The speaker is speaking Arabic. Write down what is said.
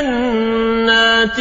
جَنَّاتٍ